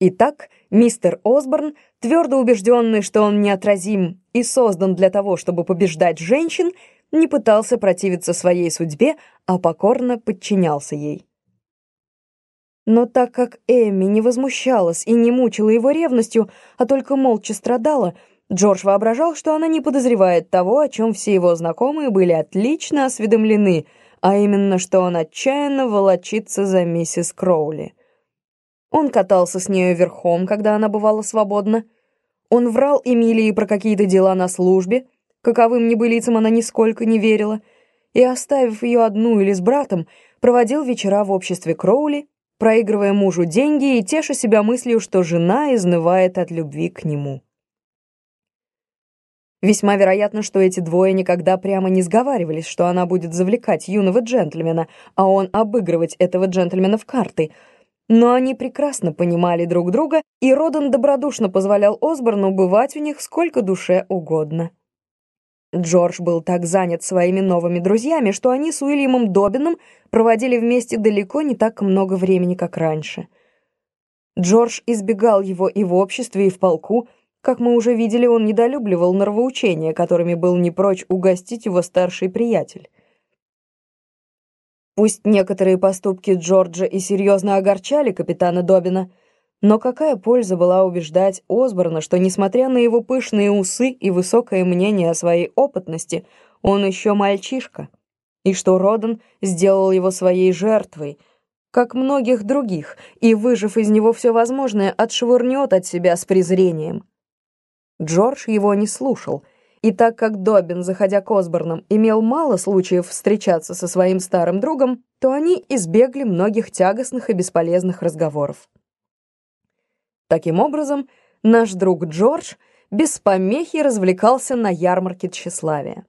Итак, мистер Осборн, твердо убежденный, что он неотразим и создан для того, чтобы побеждать женщин, не пытался противиться своей судьбе, а покорно подчинялся ей. Но так как Эмми не возмущалась и не мучила его ревностью, а только молча страдала, Джордж воображал, что она не подозревает того, о чем все его знакомые были отлично осведомлены, а именно, что он отчаянно волочится за миссис Кроули. Он катался с нею верхом, когда она бывала свободна. Он врал Эмилии про какие-то дела на службе, каковым небылицам она нисколько не верила, и, оставив ее одну или с братом, проводил вечера в обществе Кроули, проигрывая мужу деньги и теша себя мыслью, что жена изнывает от любви к нему. Весьма вероятно, что эти двое никогда прямо не сговаривались, что она будет завлекать юного джентльмена, а он обыгрывать этого джентльмена в карты — но они прекрасно понимали друг друга, и Родан добродушно позволял Осборну бывать у них сколько душе угодно. Джордж был так занят своими новыми друзьями, что они с Уильямом Добином проводили вместе далеко не так много времени, как раньше. Джордж избегал его и в обществе, и в полку. Как мы уже видели, он недолюбливал нравоучения, которыми был не прочь угостить его старший приятель. Пусть некоторые поступки Джорджа и серьезно огорчали капитана Добина, но какая польза была убеждать Осборна, что, несмотря на его пышные усы и высокое мнение о своей опытности, он еще мальчишка, и что Родан сделал его своей жертвой, как многих других, и, выжив из него все возможное, отшвырнет от себя с презрением. Джордж его не слушал — и так как Добин, заходя к Осборнам, имел мало случаев встречаться со своим старым другом, то они избегли многих тягостных и бесполезных разговоров. Таким образом, наш друг Джордж без помехи развлекался на ярмарке тщеславия.